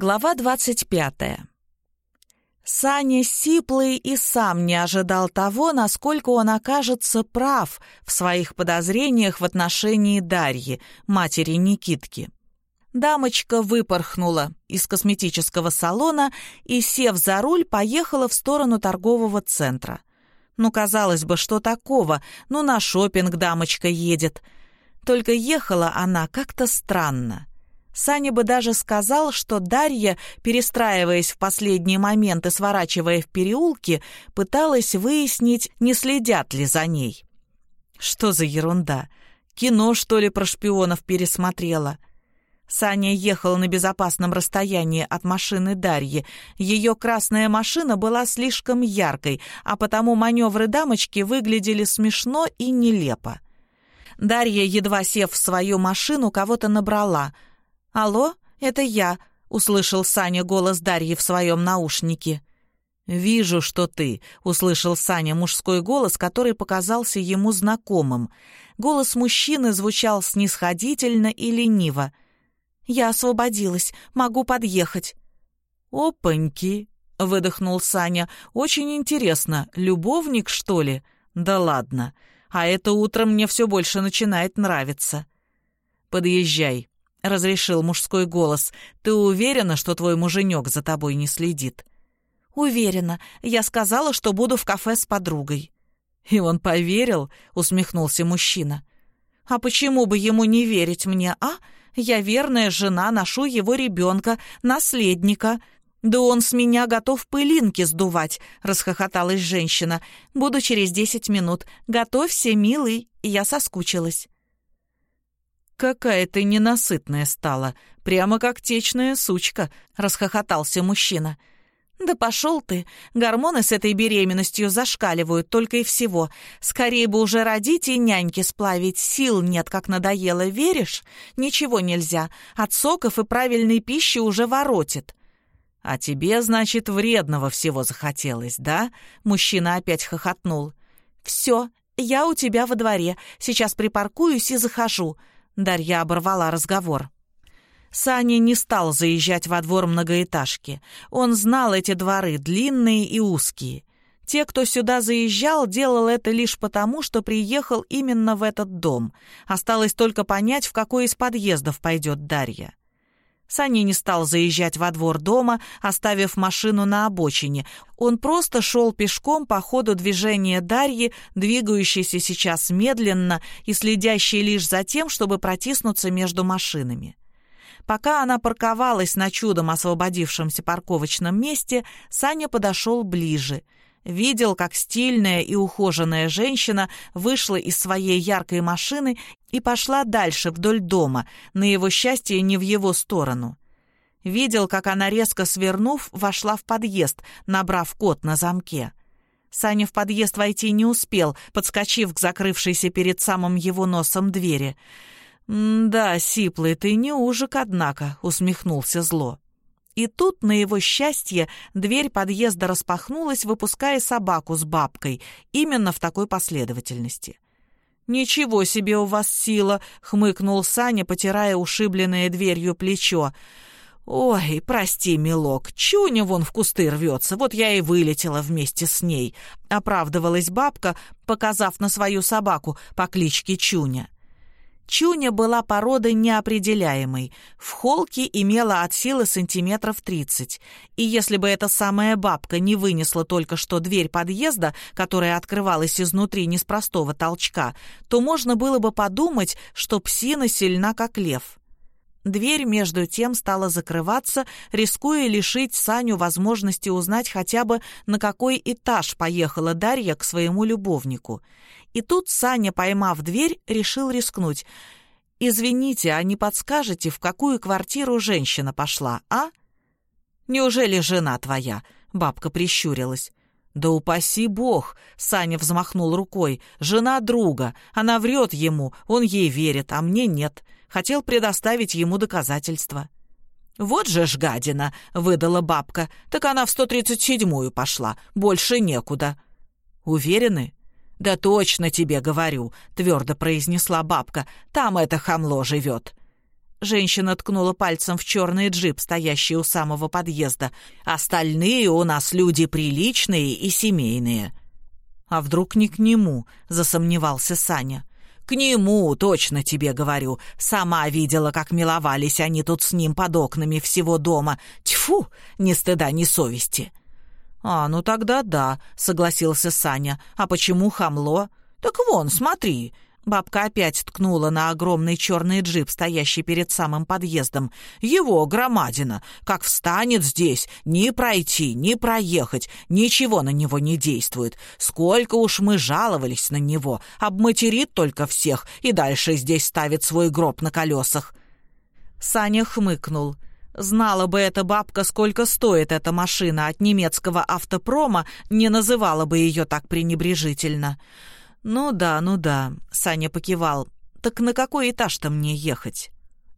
Глава двадцать пятая. Саня Сиплый и сам не ожидал того, насколько он окажется прав в своих подозрениях в отношении Дарьи, матери Никитки. Дамочка выпорхнула из косметического салона и, сев за руль, поехала в сторону торгового центра. Ну, казалось бы, что такого? Ну, на шопинг дамочка едет. Только ехала она как-то странно. Саня бы даже сказал, что Дарья, перестраиваясь в последний момент и сворачивая в переулки, пыталась выяснить, не следят ли за ней. Что за ерунда? Кино, что ли, про шпионов пересмотрела? Саня ехал на безопасном расстоянии от машины Дарьи. Ее красная машина была слишком яркой, а потому маневры дамочки выглядели смешно и нелепо. Дарья, едва сев в свою машину, кого-то набрала — «Алло, это я», — услышал Саня голос Дарьи в своем наушнике. «Вижу, что ты», — услышал Саня мужской голос, который показался ему знакомым. Голос мужчины звучал снисходительно и лениво. «Я освободилась, могу подъехать». «Опаньки», — выдохнул Саня. «Очень интересно, любовник, что ли? Да ладно. А это утро мне все больше начинает нравиться». «Подъезжай», — разрешил мужской голос. «Ты уверена, что твой муженек за тобой не следит?» «Уверена. Я сказала, что буду в кафе с подругой». «И он поверил?» — усмехнулся мужчина. «А почему бы ему не верить мне, а? Я верная жена, ношу его ребенка, наследника». «Да он с меня готов пылинки сдувать», — расхохоталась женщина. «Буду через десять минут. Готовься, милый». Я соскучилась. «Какая ты ненасытная стала, прямо как течная сучка», — расхохотался мужчина. «Да пошел ты! Гормоны с этой беременностью зашкаливают только и всего. Скорее бы уже родить и няньки сплавить. Сил нет, как надоело, веришь? Ничего нельзя. От соков и правильной пищи уже воротит». «А тебе, значит, вредного всего захотелось, да?» Мужчина опять хохотнул. «Все, я у тебя во дворе. Сейчас припаркуюсь и захожу». Дарья оборвала разговор. Саня не стал заезжать во двор многоэтажки. Он знал эти дворы, длинные и узкие. Те, кто сюда заезжал, делал это лишь потому, что приехал именно в этот дом. Осталось только понять, в какой из подъездов пойдет Дарья. Саня не стал заезжать во двор дома, оставив машину на обочине. Он просто шел пешком по ходу движения Дарьи, двигающейся сейчас медленно и следящей лишь за тем, чтобы протиснуться между машинами. Пока она парковалась на чудом освободившемся парковочном месте, Саня подошел ближе — видел, как стильная и ухоженная женщина вышла из своей яркой машины и пошла дальше вдоль дома, на его счастье не в его сторону. Видел, как она, резко свернув, вошла в подъезд, набрав код на замке. Саня в подъезд войти не успел, подскочив к закрывшейся перед самым его носом двери. «Да, сиплый ты не ужик, однако», — усмехнулся зло. И тут, на его счастье, дверь подъезда распахнулась, выпуская собаку с бабкой, именно в такой последовательности. «Ничего себе у вас сила!» — хмыкнул Саня, потирая ушибленное дверью плечо. «Ой, прости, милок, Чуня вон в кусты рвется, вот я и вылетела вместе с ней», — оправдывалась бабка, показав на свою собаку по кличке Чуня. Чуня была породой неопределяемой. В холке имела от силы сантиметров 30. И если бы эта самая бабка не вынесла только что дверь подъезда, которая открывалась изнутри не с простого толчка, то можно было бы подумать, что псина сильна, как лев. Дверь, между тем, стала закрываться, рискуя лишить Саню возможности узнать хотя бы, на какой этаж поехала Дарья к своему любовнику. И тут Саня, поймав дверь, решил рискнуть. «Извините, а не подскажете, в какую квартиру женщина пошла, а?» «Неужели жена твоя?» — бабка прищурилась. «Да упаси бог!» — Саня взмахнул рукой. «Жена друга. Она врет ему, он ей верит, а мне нет. Хотел предоставить ему доказательства». «Вот же ж гадина!» — выдала бабка. «Так она в 137-ю пошла. Больше некуда». «Уверены?» «Да точно тебе говорю», — твердо произнесла бабка. «Там это хамло живет». Женщина ткнула пальцем в черный джип, стоящий у самого подъезда. «Остальные у нас люди приличные и семейные». «А вдруг не к нему?» — засомневался Саня. «К нему, точно тебе говорю. Сама видела, как миловались они тут с ним под окнами всего дома. Тьфу, ни стыда, ни совести». «А, ну тогда да», — согласился Саня. «А почему хамло?» «Так вон, смотри». Бабка опять ткнула на огромный черный джип, стоящий перед самым подъездом. «Его громадина! Как встанет здесь, ни пройти, ни проехать, ничего на него не действует. Сколько уж мы жаловались на него, обматерит только всех и дальше здесь ставит свой гроб на колесах». Саня хмыкнул. Знала бы эта бабка, сколько стоит эта машина от немецкого автопрома, не называла бы ее так пренебрежительно. «Ну да, ну да», — Саня покивал. «Так на какой этаж-то мне ехать?»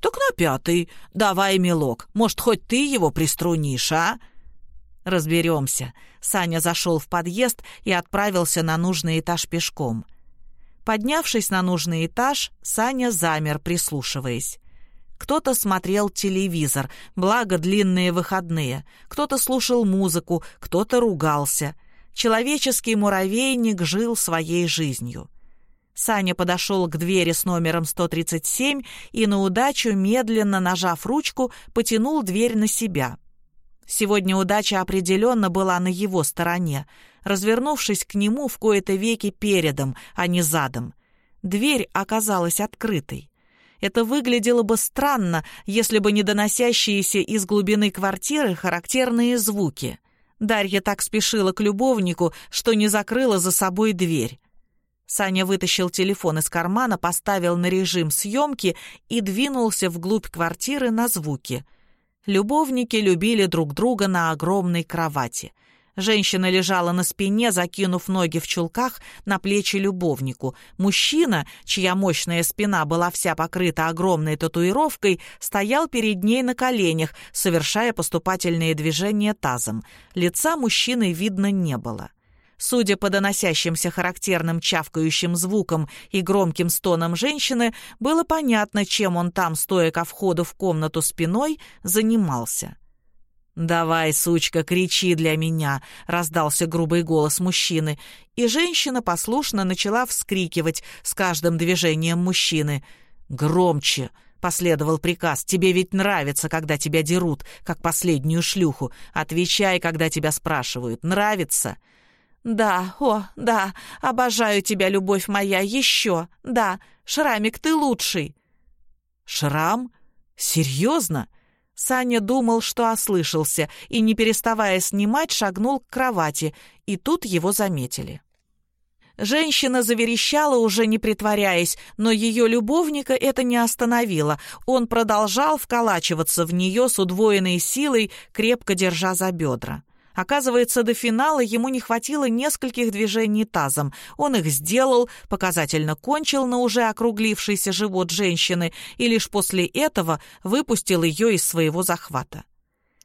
«Так на пятый. Давай, милок, может, хоть ты его приструнишь, а?» «Разберемся». Саня зашел в подъезд и отправился на нужный этаж пешком. Поднявшись на нужный этаж, Саня замер, прислушиваясь. Кто-то смотрел телевизор, благо длинные выходные, кто-то слушал музыку, кто-то ругался. Человеческий муравейник жил своей жизнью. Саня подошел к двери с номером 137 и на удачу, медленно нажав ручку, потянул дверь на себя. Сегодня удача определенно была на его стороне, развернувшись к нему в кои-то веки передом, а не задом. Дверь оказалась открытой. Это выглядело бы странно, если бы не доносящиеся из глубины квартиры характерные звуки. Дарья так спешила к любовнику, что не закрыла за собой дверь. Саня вытащил телефон из кармана, поставил на режим съемки и двинулся вглубь квартиры на звуки. Любовники любили друг друга на огромной кровати — Женщина лежала на спине, закинув ноги в чулках на плечи любовнику. Мужчина, чья мощная спина была вся покрыта огромной татуировкой, стоял перед ней на коленях, совершая поступательные движения тазом. Лица мужчины видно не было. Судя по доносящимся характерным чавкающим звукам и громким стонам женщины, было понятно, чем он там, стоя ко входу в комнату спиной, занимался. «Давай, сучка, кричи для меня!» — раздался грубый голос мужчины, и женщина послушно начала вскрикивать с каждым движением мужчины. «Громче!» — последовал приказ. «Тебе ведь нравится, когда тебя дерут, как последнюю шлюху. Отвечай, когда тебя спрашивают. Нравится?» «Да, о, да, обожаю тебя, любовь моя, еще, да, Шрамик, ты лучший». «Шрам? Серьезно?» Саня думал, что ослышался, и, не переставая снимать, шагнул к кровати, и тут его заметили. Женщина заверещала, уже не притворяясь, но ее любовника это не остановило. Он продолжал вколачиваться в нее с удвоенной силой, крепко держа за бедра. Оказывается, до финала ему не хватило нескольких движений тазом. Он их сделал, показательно кончил на уже округлившийся живот женщины и лишь после этого выпустил ее из своего захвата.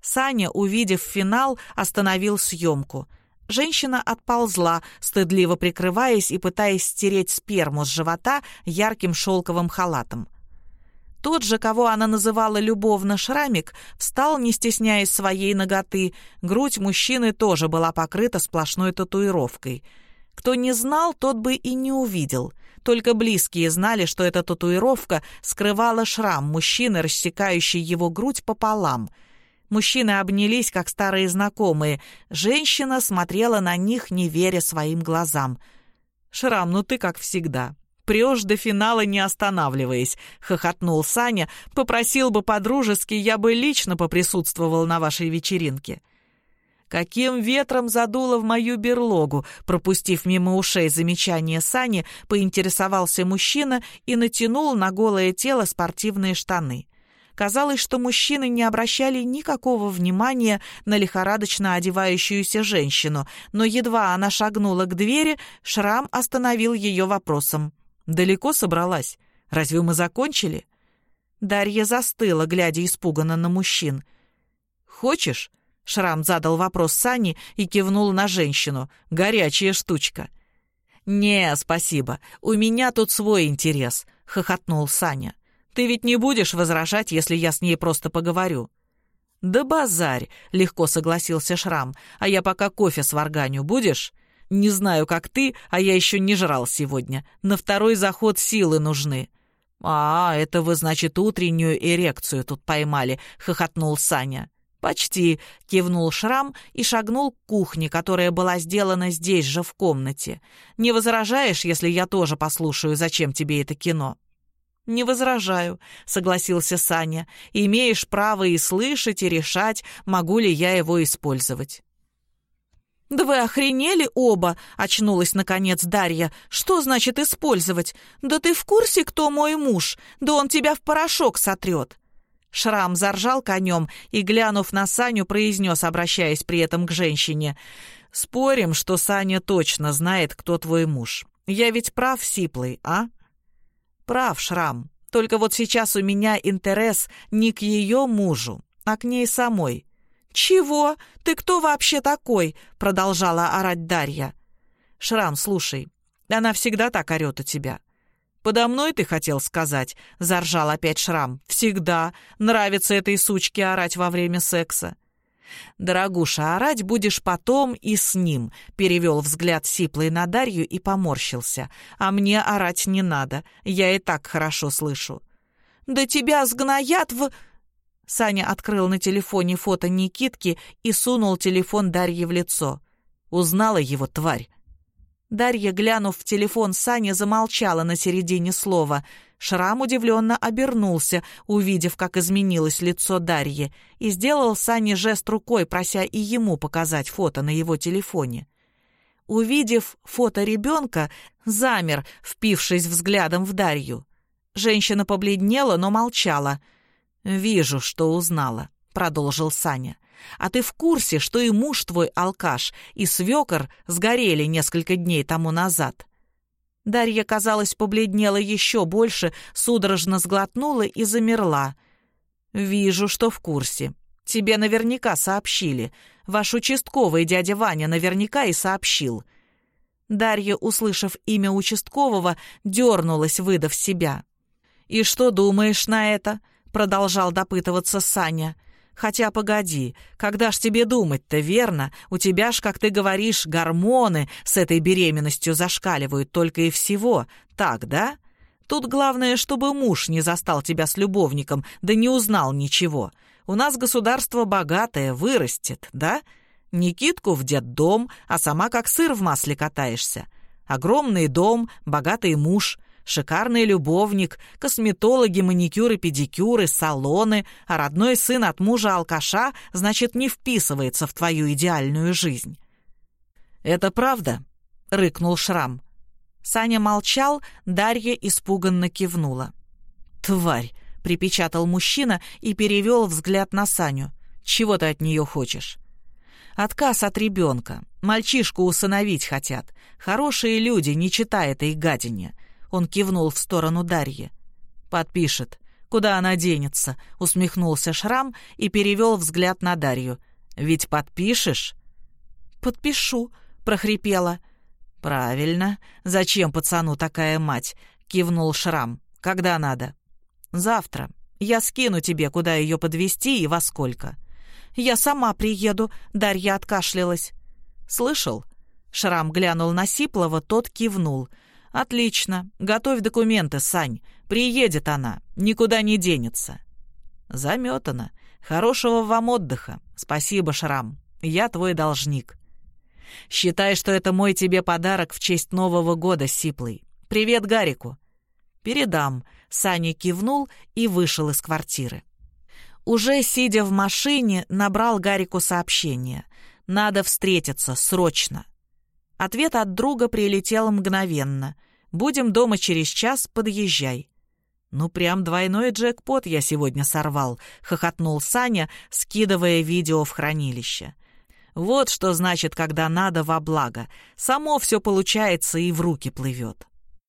Саня, увидев финал, остановил съемку. Женщина отползла, стыдливо прикрываясь и пытаясь стереть сперму с живота ярким шелковым халатом. Тот же, кого она называла любовно шрамик, встал, не стесняясь своей ноготы. Грудь мужчины тоже была покрыта сплошной татуировкой. Кто не знал, тот бы и не увидел. Только близкие знали, что эта татуировка скрывала шрам мужчины, рассекающий его грудь пополам. Мужчины обнялись, как старые знакомые. Женщина смотрела на них, не веря своим глазам. «Шрам, ну ты как всегда», прешь до финала, не останавливаясь», — хохотнул Саня. «Попросил бы по-дружески, я бы лично поприсутствовал на вашей вечеринке». Каким ветром задуло в мою берлогу, пропустив мимо ушей замечание Сани, поинтересовался мужчина и натянул на голое тело спортивные штаны. Казалось, что мужчины не обращали никакого внимания на лихорадочно одевающуюся женщину, но едва она шагнула к двери, Шрам остановил ее вопросом. Далеко собралась? Разве мы закончили?» Дарья застыла, глядя испуганно на мужчин. «Хочешь?» — Шрам задал вопрос Сане и кивнул на женщину. «Горячая штучка». «Не, спасибо. У меня тут свой интерес», — хохотнул Саня. Ты ведь не будешь возражать, если я с ней просто поговорю?» «Да базарь!» — легко согласился Шрам. «А я пока кофе сварганю. Будешь?» «Не знаю, как ты, а я еще не жрал сегодня. На второй заход силы нужны». «А, это вы, значит, утреннюю эрекцию тут поймали», — хохотнул Саня. «Почти», — кивнул Шрам и шагнул к кухне, которая была сделана здесь же, в комнате. «Не возражаешь, если я тоже послушаю, зачем тебе это кино?» «Не возражаю», — согласился Саня. «Имеешь право и слышать, и решать, могу ли я его использовать». «Да вы охренели оба!» — очнулась наконец Дарья. «Что значит использовать? Да ты в курсе, кто мой муж? Да он тебя в порошок сотрет!» Шрам заржал конем и, глянув на Саню, произнес, обращаясь при этом к женщине. «Спорим, что Саня точно знает, кто твой муж. Я ведь прав, Сиплый, а?» «Прав, Шрам. Только вот сейчас у меня интерес не к ее мужу, а к ней самой». «Чего? Ты кто вообще такой?» — продолжала орать Дарья. «Шрам, слушай, она всегда так орет у тебя. «Подо мной ты хотел сказать?» — заржал опять Шрам. «Всегда. Нравится этой сучке орать во время секса». «Дорогуша, орать будешь потом и с ним», — перевел взгляд Сиплый на Дарью и поморщился. «А мне орать не надо. Я и так хорошо слышу». «Да тебя сгноят в...» Саня открыл на телефоне фото Никитки и сунул телефон Дарье в лицо. Узнала его тварь. Дарья, глянув в телефон Сани, замолчала на середине слова. Шрам удивленно обернулся, увидев, как изменилось лицо Дарьи, и сделал Сане жест рукой, прося и ему показать фото на его телефоне. Увидев фото ребенка, замер, впившись взглядом в Дарью. Женщина побледнела, но молчала. «Вижу, что узнала», — продолжил Саня. А ты в курсе, что и муж твой алкаш, и свекор сгорели несколько дней тому назад?» Дарья, казалось, побледнела еще больше, судорожно сглотнула и замерла. «Вижу, что в курсе. Тебе наверняка сообщили. Ваш участковый дядя Ваня наверняка и сообщил». Дарья, услышав имя участкового, дернулась, выдав себя. «И что думаешь на это?» — продолжал допытываться Саня. Хотя погоди, когда ж тебе думать-то, верно? У тебя ж, как ты говоришь, гормоны с этой беременностью зашкаливают только и всего. Так, да? Тут главное, чтобы муж не застал тебя с любовником, да не узнал ничего. У нас государство богатое, вырастет, да? Никитку в детдом, а сама как сыр в масле катаешься. Огромный дом, богатый муж — Шикарный любовник, косметологи, маникюры, педикюры, салоны, а родной сын от мужа-алкаша, значит, не вписывается в твою идеальную жизнь. «Это правда?» — рыкнул Шрам. Саня молчал, Дарья испуганно кивнула. «Тварь!» — припечатал мужчина и перевел взгляд на Саню. «Чего ты от нее хочешь?» «Отказ от ребенка. Мальчишку усыновить хотят. Хорошие люди, не читая этой гадине. Он кивнул в сторону Дарьи. «Подпишет. Куда она денется?» — усмехнулся Шрам и перевел взгляд на Дарью. «Ведь подпишешь?» «Подпишу», — прохрипела. «Правильно. Зачем пацану такая мать?» — кивнул Шрам. «Когда надо?» «Завтра. Я скину тебе, куда ее подвести и во сколько». «Я сама приеду», — Дарья откашлялась. «Слышал?» Шрам глянул на Сиплова, тот кивнул — «Отлично. Готовь документы, Сань. Приедет она. Никуда не денется». «Заметано. Хорошего вам отдыха. Спасибо, Шрам. Я твой должник». «Считай, что это мой тебе подарок в честь Нового года, Сиплый. Привет Гарику». «Передам». Саня кивнул и вышел из квартиры. Уже сидя в машине, набрал Гарику сообщение. «Надо встретиться, срочно». Ответ от друга прилетел мгновенно. «Будем дома через час, подъезжай». «Ну, прям двойной джекпот я сегодня сорвал», — хохотнул Саня, скидывая видео в хранилище. «Вот что значит, когда надо во благо. Само все получается и в руки плывет».